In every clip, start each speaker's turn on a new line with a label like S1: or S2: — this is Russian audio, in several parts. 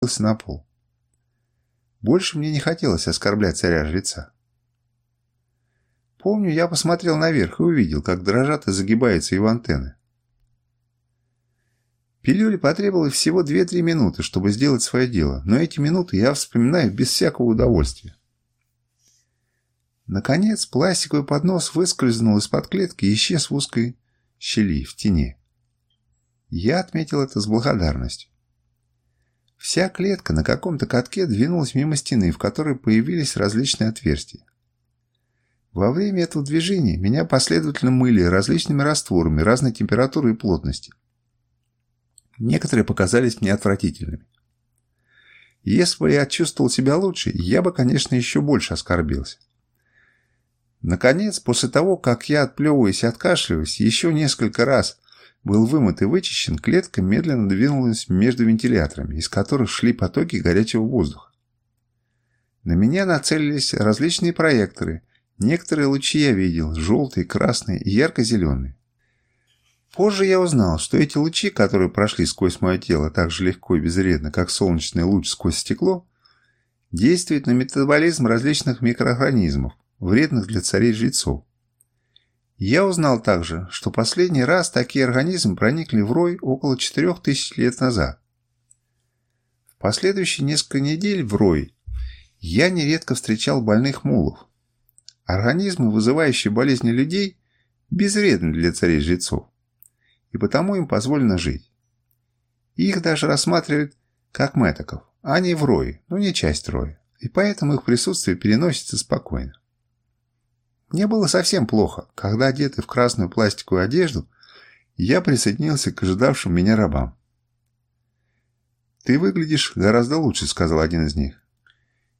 S1: опустился на пол. Больше мне не хотелось оскорблять царя-жреца. Помню, я посмотрел наверх и увидел, как дрожат и загибаются его антенны. Пилюле потребовалось всего 2-3 минуты, чтобы сделать свое дело, но эти минуты я вспоминаю без всякого удовольствия. Наконец, пластиковый поднос выскользнул из-под клетки и исчез в узкой щели в тени. Я отметил это с благодарностью. Вся клетка на каком-то катке двинулась мимо стены, в которой появились различные отверстия. Во время этого движения меня последовательно мыли различными растворами разной температуры и плотности. Некоторые показались мне отвратительными. Если бы я чувствовал себя лучше, я бы, конечно, еще больше оскорбился. Наконец, после того, как я отплевываюсь и откашливаясь еще несколько раз был вымыт и вычищен, клетка медленно двинулась между вентиляторами, из которых шли потоки горячего воздуха. На меня нацелились различные проекторы. Некоторые лучи я видел – желтые, красные и ярко-зеленые. Позже я узнал, что эти лучи, которые прошли сквозь мое тело так же легко и безвредно, как солнечный луч сквозь стекло, действуют на метаболизм различных микроорганизмов, вредных для царей-жрецов. Я узнал также, что последний раз такие организмы проникли в рой около 4000 лет назад. В последующие несколько недель в рой я нередко встречал больных мулов. Организмы, вызывающие болезни людей, безвредны для царей-жрецов, и потому им позволено жить. Их даже рассматривают как майтаков, а не в рое, но не часть роя, и поэтому их присутствие переносится спокойно. Мне было совсем плохо, когда, одетый в красную пластиковую одежду, я присоединился к ожидавшим меня рабам. «Ты выглядишь гораздо лучше», — сказал один из них.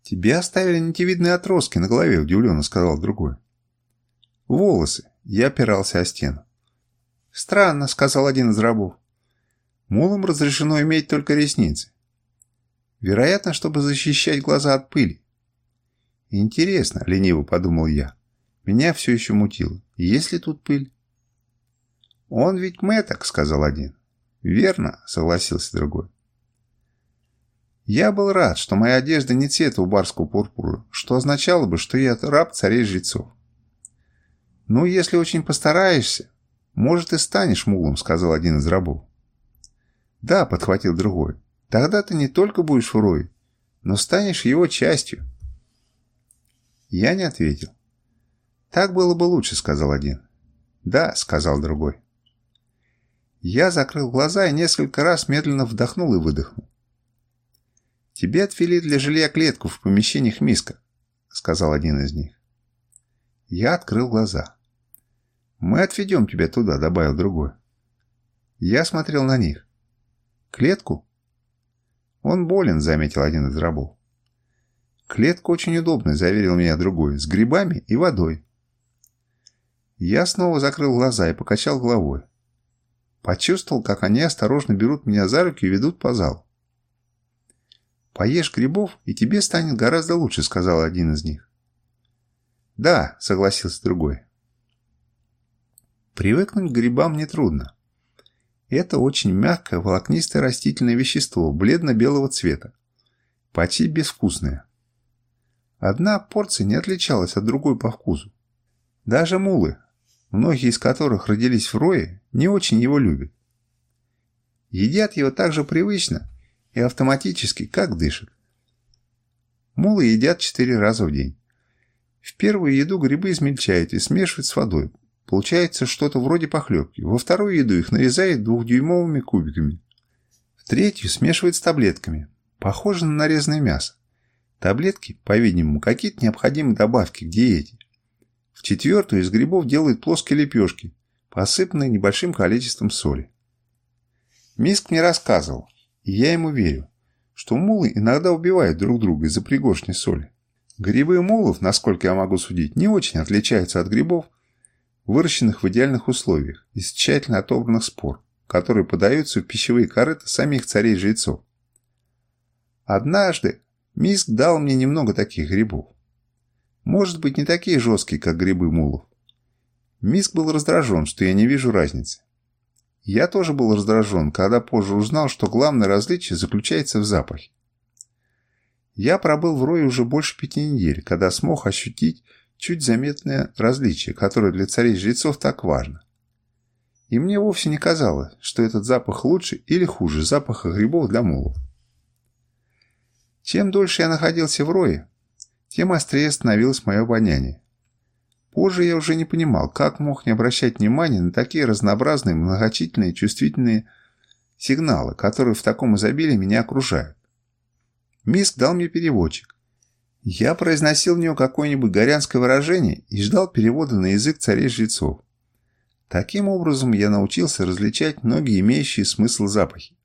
S1: «Тебе оставили нитевидные отростки на голове», — удивленно сказал другой. «Волосы». Я опирался о стену. «Странно», — сказал один из рабов. «Мулам разрешено иметь только ресницы. Вероятно, чтобы защищать глаза от пыли». «Интересно», — лениво подумал я. Меня все еще мутило. Есть ли тут пыль? «Он ведь мэток», — сказал один. «Верно», — согласился другой. Я был рад, что моя одежда не цвета барского пурпура, что означало бы, что я раб царей жрецов. «Ну, если очень постараешься, может и станешь мулом», — сказал один из рабов. «Да», — подхватил другой, — «тогда ты не только будешь урой, но станешь его частью». Я не ответил. «Так было бы лучше», — сказал один. «Да», — сказал другой. Я закрыл глаза и несколько раз медленно вдохнул и выдохнул. «Тебе отвели для жилья клетку в помещениях миска», — сказал один из них. Я открыл глаза. «Мы отведем тебя туда», — добавил другой. Я смотрел на них. «Клетку?» «Он болен», — заметил один из рабов. «Клетка очень удобная», — заверил меня другой, — «с грибами и водой». Я снова закрыл глаза и покачал головой. Почувствовал, как они осторожно берут меня за руки и ведут по залу. «Поешь грибов, и тебе станет гораздо лучше», — сказал один из них. «Да», — согласился другой. Привыкнуть к грибам нетрудно. Это очень мягкое волокнистое растительное вещество бледно-белого цвета, почти безвкусное. Одна порция не отличалась от другой по вкусу. Даже мулы, многие из которых родились в рое, не очень его любят. Едят его так же привычно и автоматически, как дышат. Мулы едят четыре раза в день. В первую еду грибы измельчают и смешивают с водой. Получается что-то вроде похлебки. Во вторую еду их нарезают двухдюймовыми кубиками. В третью смешивают с таблетками. Похоже на нарезанное мясо. Таблетки, по-видимому, какие-то необходимые добавки к диете. Четвертую из грибов делают плоские лепешки, посыпанные небольшим количеством соли. Миск мне рассказывал, и я ему верю, что мулы иногда убивают друг друга из-за пригоршни соли. Грибы мулов, насколько я могу судить, не очень отличаются от грибов, выращенных в идеальных условиях, из тщательно отобранных спор, которые подаются в пищевые корыты самих царей-жрецов. Однажды Миск дал мне немного таких грибов. Может быть, не такие жесткие, как грибы мулов. Миск был раздражен, что я не вижу разницы. Я тоже был раздражен, когда позже узнал, что главное различие заключается в запахе. Я пробыл в рое уже больше пяти недель, когда смог ощутить чуть заметное различие, которое для царей-жрецов так важно. И мне вовсе не казалось, что этот запах лучше или хуже запаха грибов для мулов. Чем дольше я находился в рое, тем острее становилось мое обоняние. Позже я уже не понимал, как мог не обращать внимания на такие разнообразные, многочисленные, чувствительные сигналы, которые в таком изобилии меня окружают. Миск дал мне переводчик. Я произносил в него какое-нибудь горянское выражение и ждал перевода на язык царей-жрецов. Таким образом, я научился различать многие имеющие смысл запахи.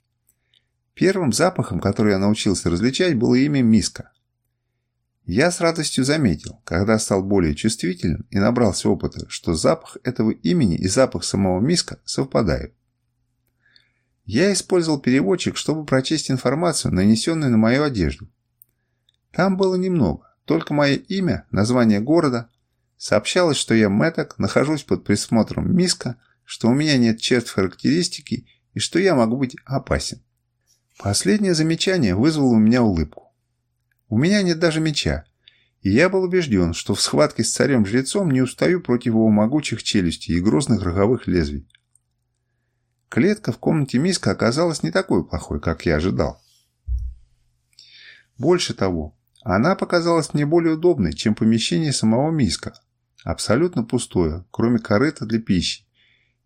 S1: Первым запахом, который я научился различать, было имя Миска. Я с радостью заметил, когда стал более чувствителен и набрался опыта, что запах этого имени и запах самого миска совпадают. Я использовал переводчик, чтобы прочесть информацию, нанесенную на мою одежду. Там было немного, только мое имя, название города. Сообщалось, что я Мэток, нахожусь под присмотром миска, что у меня нет черт характеристики и что я могу быть опасен. Последнее замечание вызвало у меня улыбку. У меня нет даже меча, и я был убежден, что в схватке с царем-жрецом не устаю против его могучих челюстей и грозных роговых лезвий. Клетка в комнате Миска оказалась не такой плохой, как я ожидал. Больше того, она показалась мне более удобной, чем помещение самого миска. Абсолютно пустое, кроме корыта для пищи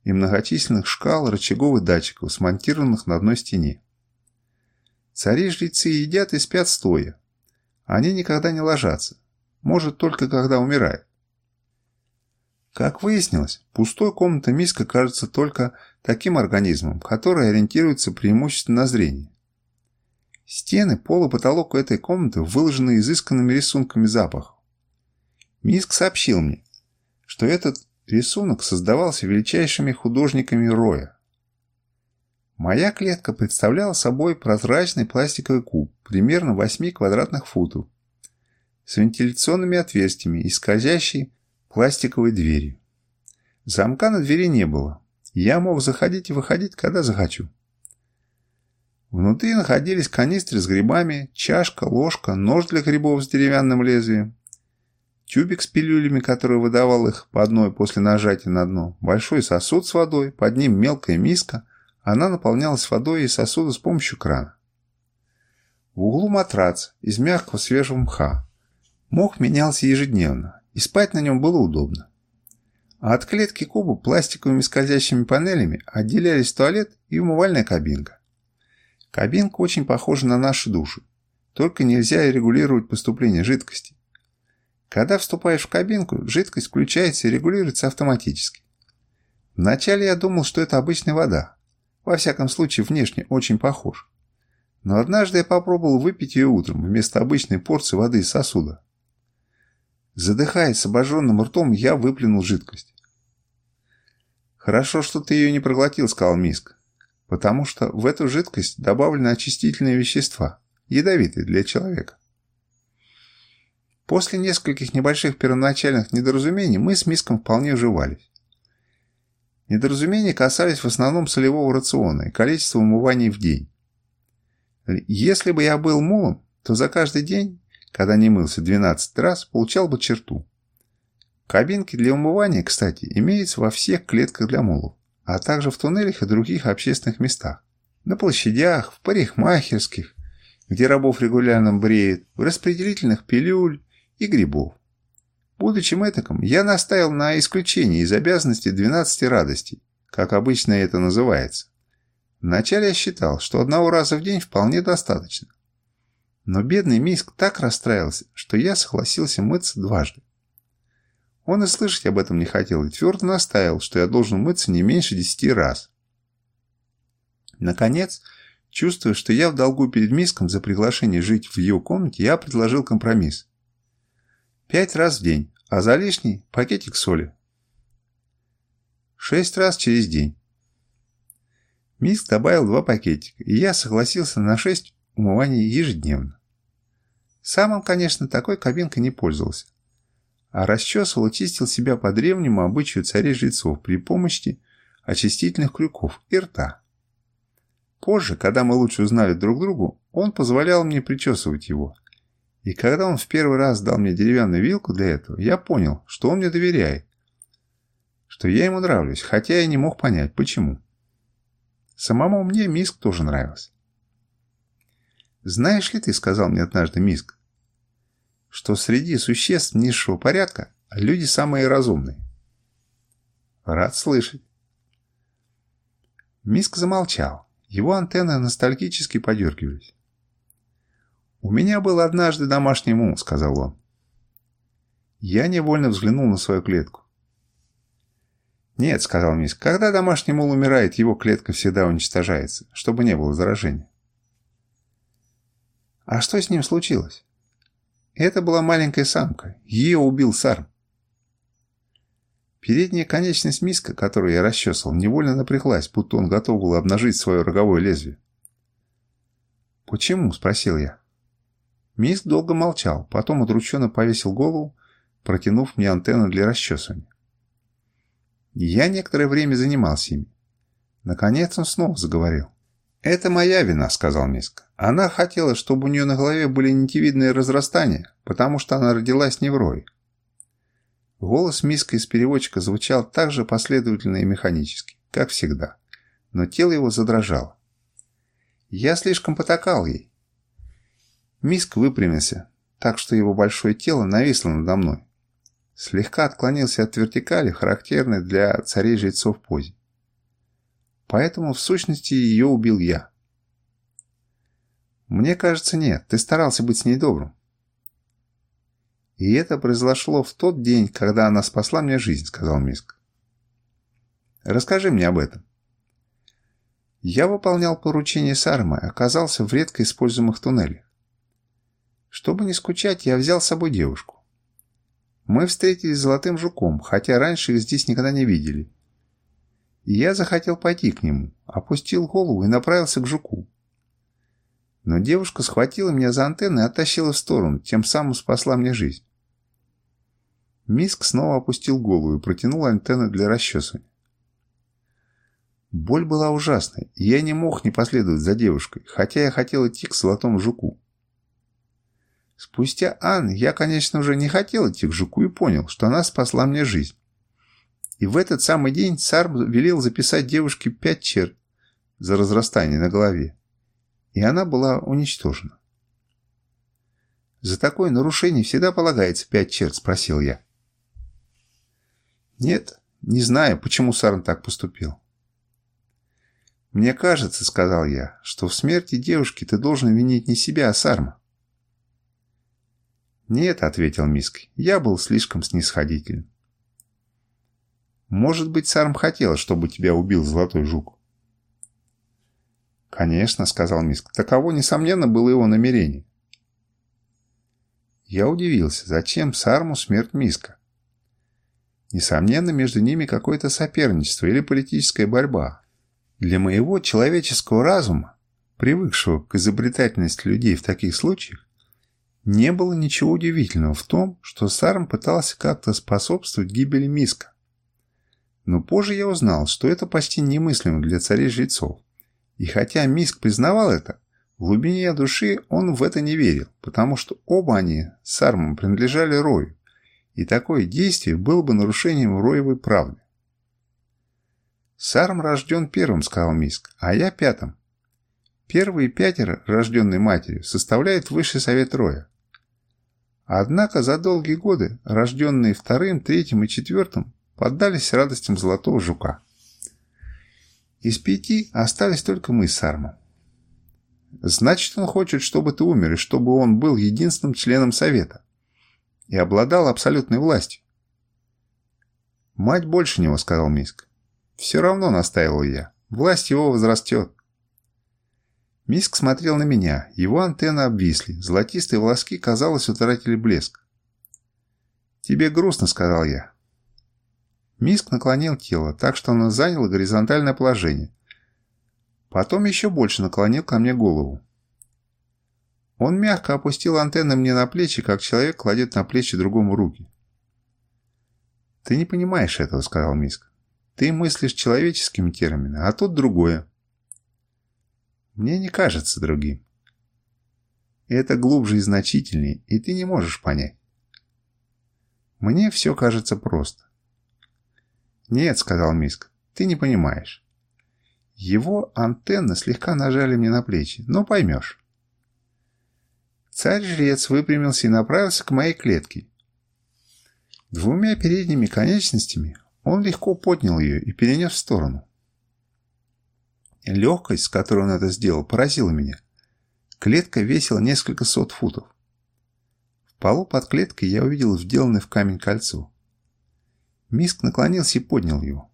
S1: и многочисленных шкал рычаговых датчиков, смонтированных на одной стене. Цари-жрецы едят и спят стоя, они никогда не ложатся. Может, только когда умирают. Как выяснилось, пустой комната миска кажется только таким организмом, который ориентируется преимущественно на зрение. Стены, пол и потолок этой комнаты выложены изысканными рисунками запахов. Миск сообщил мне, что этот рисунок создавался величайшими художниками Роя. Моя клетка представляла собой прозрачный пластиковый куб примерно 8 квадратных футов с вентиляционными отверстиями и скользящей пластиковой дверью. Замка на двери не было. Я мог заходить и выходить, когда захочу. Внутри находились канистры с грибами, чашка, ложка, нож для грибов с деревянным лезвием, тюбик с пилюлями, который выдавал их по одной после нажатия на дно, большой сосуд с водой, под ним мелкая миска – она наполнялась водой из сосуда с помощью крана. В углу матрац из мягкого свежего мха. Мох менялся ежедневно, и спать на нем было удобно. А от клетки куба пластиковыми скользящими панелями отделялись туалет и умывальная кабинка. Кабинка очень похожа на наши души, только нельзя регулировать поступление жидкости. Когда вступаешь в кабинку, жидкость включается и регулируется автоматически. Вначале я думал, что это обычная вода, во всяком случае, внешне очень похож. Но однажды я попробовал выпить ее утром вместо обычной порции воды из сосуда. Задыхаясь с обожженным ртом, я выплюнул жидкость. «Хорошо, что ты ее не проглотил», — сказал Миск, «потому что в эту жидкость добавлены очистительные вещества, ядовитые для человека». После нескольких небольших первоначальных недоразумений мы с Миском вполне уживались. Недоразумения касались в основном солевого рациона и количества умываний в день. Если бы я был молом, то за каждый день, когда не мылся 12 раз, получал бы черту. Кабинки для умывания, кстати, имеются во всех клетках для молов, а также в туннелях и других общественных местах. На площадях, в парикмахерских, где рабов регулярно бреют, в распределительных пилюль и грибов. Будучи мэтаком, я настаивал на исключении из обязанности 12 радостей, как обычно это называется. Вначале я считал, что одного раза в день вполне достаточно. Но бедный Миск так расстраивался, что я согласился мыться дважды. Он и слышать об этом не хотел, и твердо настаивал, что я должен мыться не меньше десяти раз. Наконец, чувствуя, что я в долгу перед Миском за приглашение жить в ее комнате, я предложил компромисс. Пять раз в день, а за лишний – пакетик соли. Шесть раз через день. Миск добавил два пакетика, и я согласился на шесть умываний ежедневно. Сам он, конечно, такой кабинкой не пользовался, а расчесывал и чистил себя по древнему обычаю царей-жрецов при помощи очистительных крюков и рта. Позже, когда мы лучше узнали друг другу, он позволял мне причесывать его – и когда он в первый раз дал мне деревянную вилку для этого, я понял, что он мне доверяет, что я ему нравлюсь, хотя я не мог понять, почему. Самому мне Миск тоже нравился. «Знаешь ли ты, — сказал мне однажды Миск, — что среди существ низшего порядка люди самые разумные?» «Рад слышать». Миск замолчал. Его антенны ностальгически подергивались. «У меня был однажды домашний мул», — сказал он. Я невольно взглянул на свою клетку. «Нет», — сказал мисс, — «когда домашний мул умирает, его клетка всегда уничтожается, чтобы не было заражения». «А что с ним случилось?» «Это была маленькая самка. Ее убил сарм». Передняя конечность миска, которую я расчесывал, невольно напряглась, будто он готов был обнажить свое роговое лезвие. «Почему?» – спросил я. Мисс долго молчал, потом удрученно повесил голову, протянув мне антенну для расчесывания. Я некоторое время занимался ими. Наконец он снова заговорил. «Это моя вина», — сказал Миска. «Она хотела, чтобы у нее на голове были нитевидные разрастания, потому что она родилась неврой». Голос Миска из переводчика звучал так же последовательно и механически, как всегда, но тело его задрожало. Я слишком потакал ей, Миск выпрямился, так что его большое тело нависло надо мной. Слегка отклонился от вертикали, характерной для царей-жрецов позе. Поэтому, в сущности, ее убил я. Мне кажется, нет. Ты старался быть с ней добрым. И это произошло в тот день, когда она спасла мне жизнь, сказал Миск. Расскажи мне об этом. Я выполнял поручение Сармы, оказался в редко используемых туннелях. Чтобы не скучать, я взял с собой девушку. Мы встретились с золотым жуком, хотя раньше их здесь никогда не видели. И я захотел пойти к нему, опустил голову и направился к жуку. Но девушка схватила меня за антенны и оттащила в сторону, тем самым спасла мне жизнь. Миск снова опустил голову и протянул антенны для расчесывания. Боль была ужасной, и я не мог не последовать за девушкой, хотя я хотел идти к золотому жуку. Спустя Ан, я, конечно, уже не хотел идти к жуку и понял, что она спасла мне жизнь. И в этот самый день Сарм велел записать девушке пять черт за разрастание на голове. И она была уничтожена. «За такое нарушение всегда полагается пять черт?» – спросил я. «Нет, не знаю, почему Сарм так поступил». «Мне кажется, — сказал я, — что в смерти девушки ты должен винить не себя, а Сарма. «Нет», — ответил Миск, — «я был слишком снисходителен». «Может быть, Сарм хотел, чтобы тебя убил Золотой Жук?» «Конечно», — сказал Миск, — «таково, несомненно, было его намерение». Я удивился, зачем Сарму смерть Миска? Несомненно, между ними какое-то соперничество или политическая борьба. Для моего человеческого разума, привыкшего к изобретательности людей в таких случаях, не было ничего удивительного в том, что Сарм пытался как-то способствовать гибели Миска. Но позже я узнал, что это почти немыслимо для царей-жрецов. И хотя Миск признавал это, в глубине души он в это не верил, потому что оба они с Армом принадлежали Рою, и такое действие было бы нарушением Роевой правды. «Сарм рожден первым», — сказал Миск, — «а я пятым. Первые пятеро, рожденные матерью, составляют высший совет Роя. Однако за долгие годы рожденные вторым, третьим и четвертым поддались радостям золотого жука. Из пяти остались только мы с Армом. Значит, он хочет, чтобы ты умер, и чтобы он был единственным членом совета. И обладал абсолютной властью. Мать больше него, сказал Миск. Все равно, настаивал я. Власть его возрастет. Миск смотрел на меня, его антенны обвисли, золотистые волоски, казалось, утратили блеск. «Тебе грустно», — сказал я. Миск наклонил тело, так что оно заняло горизонтальное положение. Потом еще больше наклонил ко мне голову. Он мягко опустил антенны мне на плечи, как человек кладет на плечи другому руки. «Ты не понимаешь этого», — сказал Миск. «Ты мыслишь человеческими терминами, а тут другое» мне не кажется другим. И это глубже и значительнее, и ты не можешь понять. Мне все кажется просто. «Нет», — сказал Миск, — «ты не понимаешь». Его антенны слегка нажали мне на плечи, но поймешь. Царь-жрец выпрямился и направился к моей клетке. Двумя передними конечностями он легко поднял ее и перенес в сторону. Легкость, с которой он это сделал, поразила меня. Клетка весила несколько сот футов. В полу под клеткой я увидел вделанное в камень кольцо. Миск наклонился и поднял его.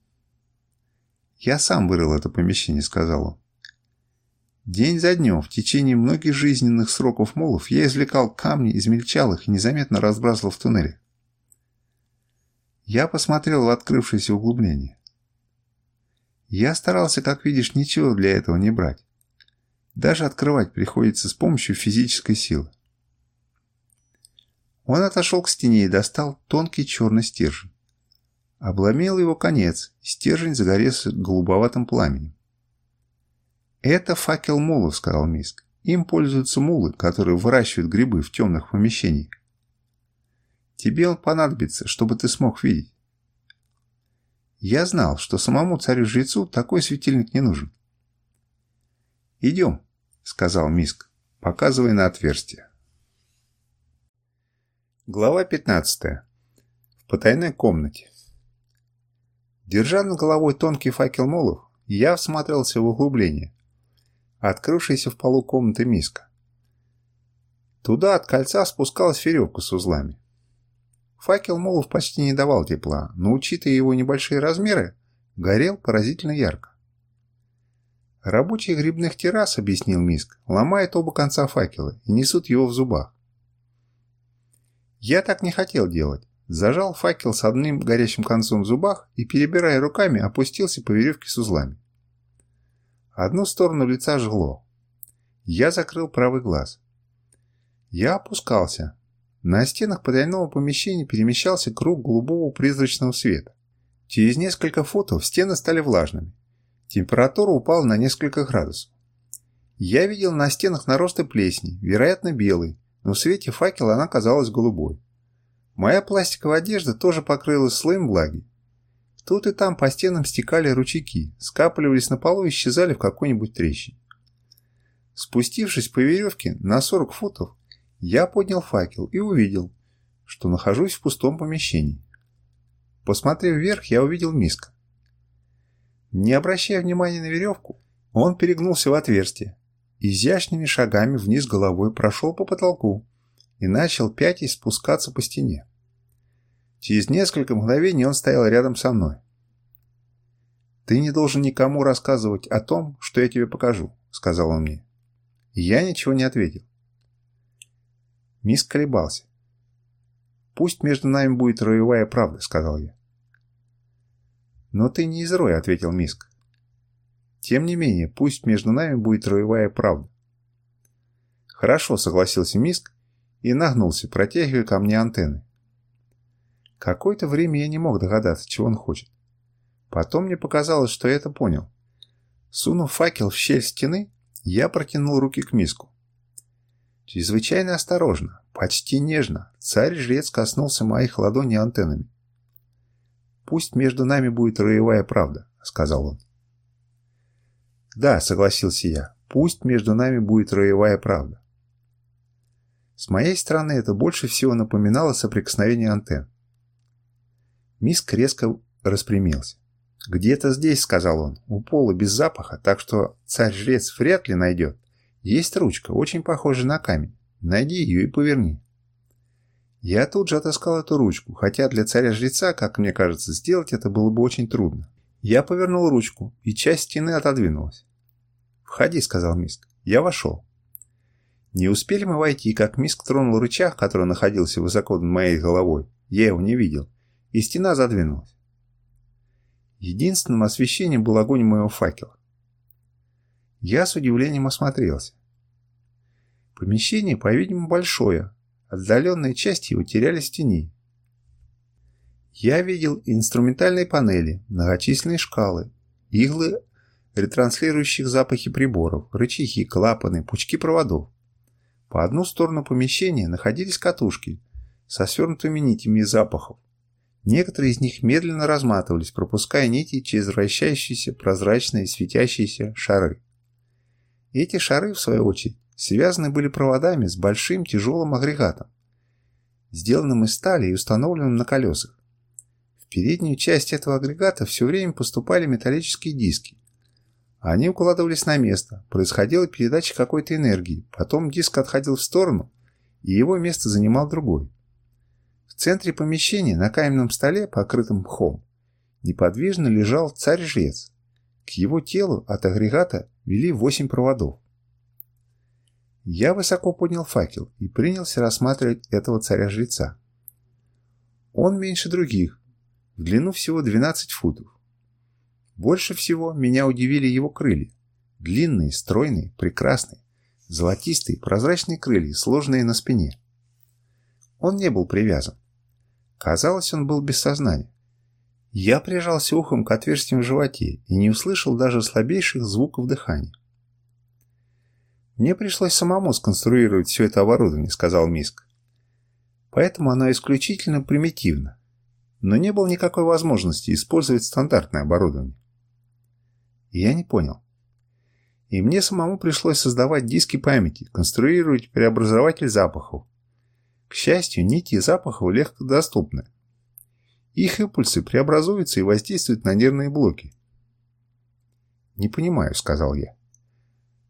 S1: «Я сам вырыл это помещение», — сказал он. День за днем, в течение многих жизненных сроков молов, я извлекал камни, измельчал их и незаметно разбрасывал в туннеле. Я посмотрел в открывшееся углубление. Я старался, как видишь, ничего для этого не брать. Даже открывать приходится с помощью физической силы. Он отошел к стене и достал тонкий черный стержень. Обломил его конец, и стержень загорелся голубоватым пламенем. «Это факел мулов», — сказал Миск. «Им пользуются мулы, которые выращивают грибы в темных помещениях. Тебе он понадобится, чтобы ты смог видеть». Я знал, что самому царю-жрецу такой светильник не нужен. «Идем», — сказал Миск, показывая на отверстие. Глава 15. В потайной комнате. Держа над головой тонкий факел молов, я всматривался в углубление, открывшееся в полу комнаты миска. Туда от кольца спускалась веревка с узлами. Факел молов почти не давал тепла, но, учитывая его небольшие размеры, горел поразительно ярко. Рабочие грибных террас, объяснил Миск, ломают оба конца факела и несут его в зубах. Я так не хотел делать. Зажал факел с одним горящим концом в зубах и, перебирая руками, опустился по веревке с узлами. Одну сторону лица жгло. Я закрыл правый глаз. Я опускался, на стенах потайного помещения перемещался круг голубого призрачного света. Через несколько футов стены стали влажными. Температура упала на несколько градусов. Я видел на стенах наросты плесни, вероятно белой, но в свете факела она казалась голубой. Моя пластиковая одежда тоже покрылась слоем влаги. Тут и там по стенам стекали ручейки, скапливались на полу и исчезали в какой-нибудь трещине. Спустившись по веревке на 40 футов, я поднял факел и увидел, что нахожусь в пустом помещении. Посмотрев вверх, я увидел миска. Не обращая внимания на веревку, он перегнулся в отверстие, изящными шагами вниз головой прошел по потолку и начал пятясь спускаться по стене. Через несколько мгновений он стоял рядом со мной. «Ты не должен никому рассказывать о том, что я тебе покажу», — сказал он мне. Я ничего не ответил. Мисс колебался. «Пусть между нами будет роевая правда», — сказал я. «Но ты не из роя», — ответил Миск. «Тем не менее, пусть между нами будет роевая правда». «Хорошо», — согласился Миск и нагнулся, протягивая ко мне антенны. Какое-то время я не мог догадаться, чего он хочет. Потом мне показалось, что я это понял. Сунув факел в щель стены, я протянул руки к миску. Чрезвычайно осторожно, почти нежно, царь-жрец коснулся моих ладоней антеннами. «Пусть между нами будет роевая правда», — сказал он. «Да», — согласился я, — «пусть между нами будет роевая правда». С моей стороны это больше всего напоминало соприкосновение антенн. Миск резко распрямился. «Где-то здесь», — сказал он, — «у пола без запаха, так что царь-жрец вряд ли найдет». Есть ручка, очень похожая на камень. Найди ее и поверни. Я тут же отыскал эту ручку, хотя для царя-жреца, как мне кажется, сделать это было бы очень трудно. Я повернул ручку, и часть стены отодвинулась. «Входи», — сказал Миск. Я вошел. Не успели мы войти, как Миск тронул рычаг, который находился высоко над моей головой. Я его не видел. И стена задвинулась. Единственным освещением был огонь моего факела. Я с удивлением осмотрелся. Помещение, по-видимому, большое. Отдаленные части его терялись в тени. Я видел инструментальные панели, многочисленные шкалы, иглы, ретранслирующих запахи приборов, рычаги, клапаны, пучки проводов. По одну сторону помещения находились катушки со свернутыми нитями запахов. Некоторые из них медленно разматывались, пропуская нити через вращающиеся, прозрачные, светящиеся шары. Эти шары, в свою очередь, связаны были проводами с большим тяжелым агрегатом, сделанным из стали и установленным на колесах. В переднюю часть этого агрегата все время поступали металлические диски. Они укладывались на место, происходила передача какой-то энергии, потом диск отходил в сторону, и его место занимал другой. В центре помещения на каменном столе, покрытом мхом, неподвижно лежал царь-жрец, к его телу от агрегата вели восемь проводов. Я высоко поднял факел и принялся рассматривать этого царя-жреца. Он меньше других, в длину всего 12 футов. Больше всего меня удивили его крылья. Длинные, стройные, прекрасные, золотистые, прозрачные крылья, сложные на спине. Он не был привязан. Казалось, он был без сознания. Я прижался ухом к отверстиям в животе и не услышал даже слабейших звуков дыхания. «Мне пришлось самому сконструировать все это оборудование», — сказал Миск. «Поэтому оно исключительно примитивно, но не было никакой возможности использовать стандартное оборудование». Я не понял. И мне самому пришлось создавать диски памяти, конструировать преобразователь запахов. К счастью, нити запахов легко доступны, их импульсы преобразуются и воздействуют на нервные блоки. «Не понимаю», — сказал я.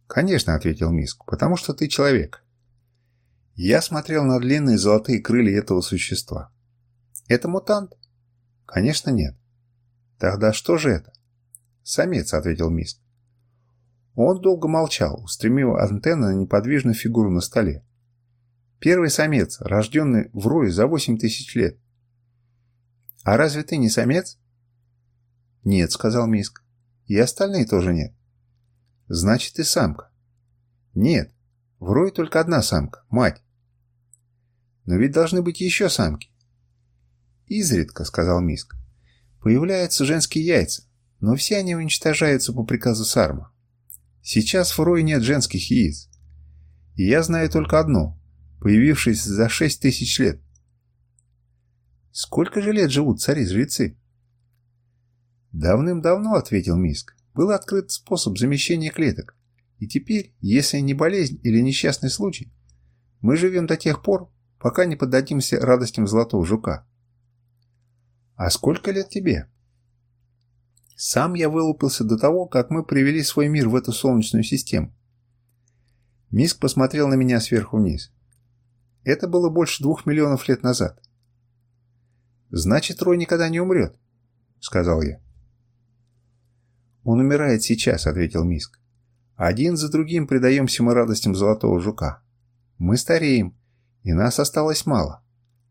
S1: «Конечно», — ответил Миск, — «потому что ты человек». Я смотрел на длинные золотые крылья этого существа. «Это мутант?» «Конечно нет». «Тогда что же это?» «Самец», — ответил Миск. Он долго молчал, устремив антенну на неподвижную фигуру на столе. «Первый самец, рожденный в Рое за восемь тысяч лет. «А разве ты не самец?» «Нет», — сказал Миск. «И остальные тоже нет». «Значит, ты самка». «Нет, в рой только одна самка, мать». «Но ведь должны быть еще самки». «Изредка», — сказал Миск, — «появляются женские яйца, но все они уничтожаются по приказу Сарма. Сейчас в рой нет женских яиц. И я знаю только одно, появившееся за шесть тысяч лет. Сколько же лет живут цари-жрецы? Давным-давно, ответил Миск, был открыт способ замещения клеток. И теперь, если не болезнь или несчастный случай, мы живем до тех пор, пока не поддадимся радостям золотого жука. А сколько лет тебе? Сам я вылупился до того, как мы привели свой мир в эту солнечную систему. Миск посмотрел на меня сверху вниз. Это было больше двух миллионов лет назад. Значит, Рой никогда не умрет, сказал я. Он умирает сейчас, ответил Миск. Один за другим предаемся мы радостям золотого жука. Мы стареем, и нас осталось мало.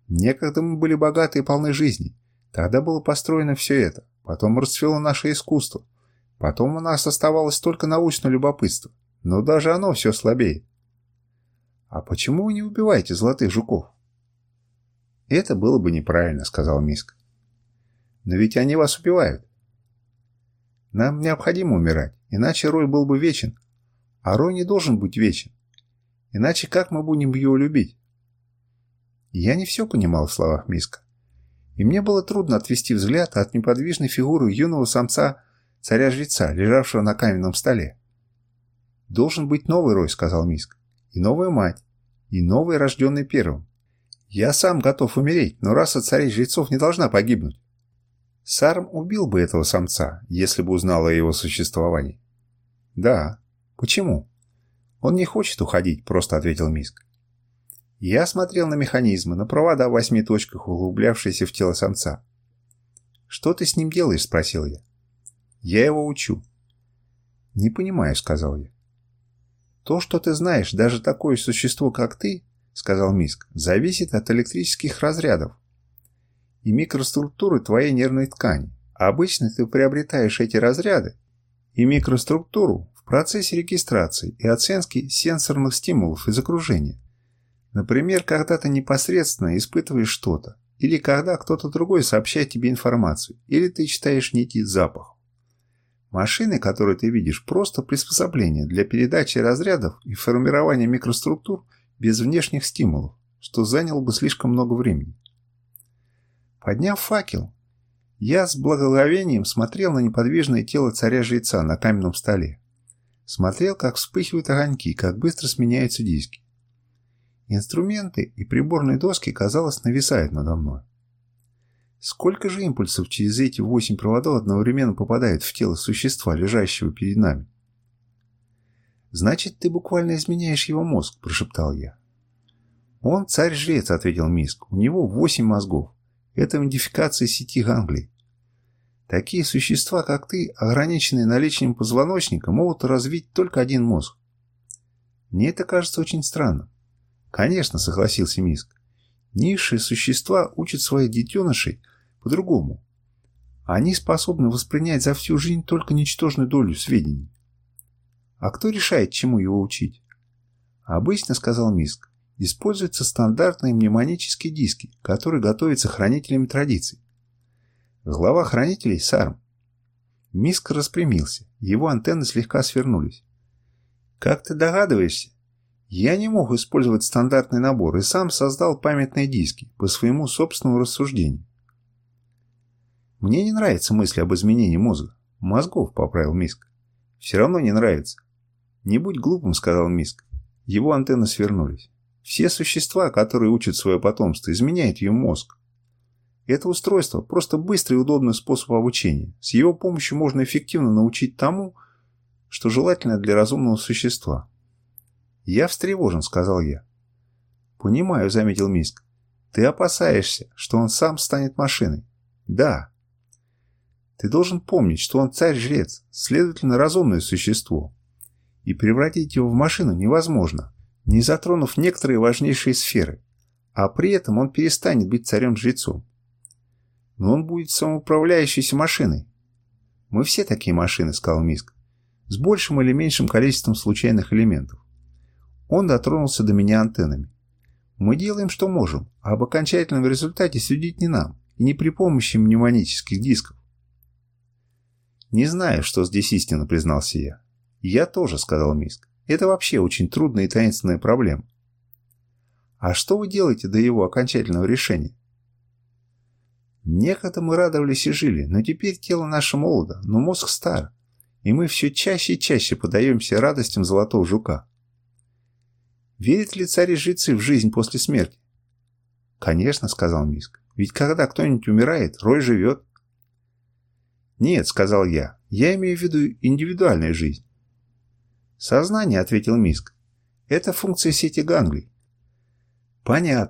S1: Некогда мы были богаты и полны жизни. Тогда было построено все это. Потом расцвело наше искусство. Потом у нас оставалось только научное любопытство. Но даже оно все слабее. «А почему вы не убиваете золотых жуков?» «Это было бы неправильно», — сказал Миск. «Но ведь они вас убивают». «Нам необходимо умирать, иначе Рой был бы вечен. А Рой не должен быть вечен. Иначе как мы будем его любить?» Я не все понимал в словах Миска. И мне было трудно отвести взгляд от неподвижной фигуры юного самца царя-жреца, лежавшего на каменном столе. «Должен быть новый Рой», — сказал Миск. «И новая мать. И новый, рожденный первым. Я сам готов умереть, но раса царей-жрецов не должна погибнуть. Сарм убил бы этого самца, если бы узнал о его существовании. Да. Почему? Он не хочет уходить, просто ответил Миск. Я смотрел на механизмы, на провода в восьми точках, углублявшиеся в тело самца. «Что ты с ним делаешь?» – спросил я. «Я его учу». «Не понимаю», – сказал я. «То, что ты знаешь, даже такое существо, как ты, — сказал Миск, — зависит от электрических разрядов и микроструктуры твоей нервной ткани. Обычно ты приобретаешь эти разряды и микроструктуру в процессе регистрации и оценки сенсорных стимулов из окружения. Например, когда ты непосредственно испытываешь что-то, или когда кто-то другой сообщает тебе информацию, или ты читаешь некий запах. Машины, которые ты видишь, просто приспособления для передачи разрядов и формирования микроструктур без внешних стимулов, что заняло бы слишком много времени. Подняв факел, я с благоговением смотрел на неподвижное тело царя-жреца на каменном столе. Смотрел, как вспыхивают огоньки, как быстро сменяются диски. Инструменты и приборные доски, казалось, нависают надо мной. Сколько же импульсов через эти восемь проводов одновременно попадает в тело существа, лежащего перед нами? «Значит, ты буквально изменяешь его мозг», – прошептал я. «Он царь-жрец», – ответил Миск. «У него восемь мозгов. Это модификация сети ганглий. Такие существа, как ты, ограниченные наличием позвоночника, могут развить только один мозг. Мне это кажется очень странным. Конечно, согласился Миск. Низшие существа учат своих детенышей по-другому. Они способны воспринять за всю жизнь только ничтожную долю сведений. А кто решает, чему его учить? Обычно, сказал Миск, используются стандартные мнемонические диски, которые готовятся хранителями традиций. Глава хранителей – Сарм. Миск распрямился, его антенны слегка свернулись. «Как ты догадываешься? Я не мог использовать стандартный набор и сам создал памятные диски по своему собственному рассуждению. Мне не нравится мысль об изменении мозга. Мозгов, поправил Миск. Все равно не нравится. «Не будь глупым», — сказал Миск. Его антенны свернулись. Все существа, которые учат свое потомство, изменяют ее мозг. Это устройство – просто быстрый и удобный способ обучения. С его помощью можно эффективно научить тому, что желательно для разумного существа. «Я встревожен», – сказал я. «Понимаю», – заметил Миск. «Ты опасаешься, что он сам станет машиной». «Да». «Ты должен помнить, что он царь-жрец, следовательно, разумное существо и превратить его в машину невозможно, не затронув некоторые важнейшие сферы, а при этом он перестанет быть царем-жрецом. Но он будет самоуправляющейся машиной. Мы все такие машины, сказал Миск, с большим или меньшим количеством случайных элементов. Он дотронулся до меня антеннами. Мы делаем, что можем, а об окончательном результате судить не нам, и не при помощи мнемонических дисков. «Не знаю, что здесь истинно — признался я. «Я тоже», — сказал Миск. «Это вообще очень трудная и таинственная проблема». «А что вы делаете до его окончательного решения?» Некогда мы радовались и жили, но теперь тело наше молодо, но мозг стар, и мы все чаще и чаще подаемся радостям золотого жука. Верят ли цари-жрецы в жизнь после смерти? Конечно, сказал Миск, ведь когда кто-нибудь умирает, рой живет. Нет, сказал я, я имею в виду индивидуальную жизнь. «Сознание», — ответил Миск. «Это функция сети ганглий». «Понятно»,